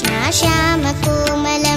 Krishna श्याम कोमल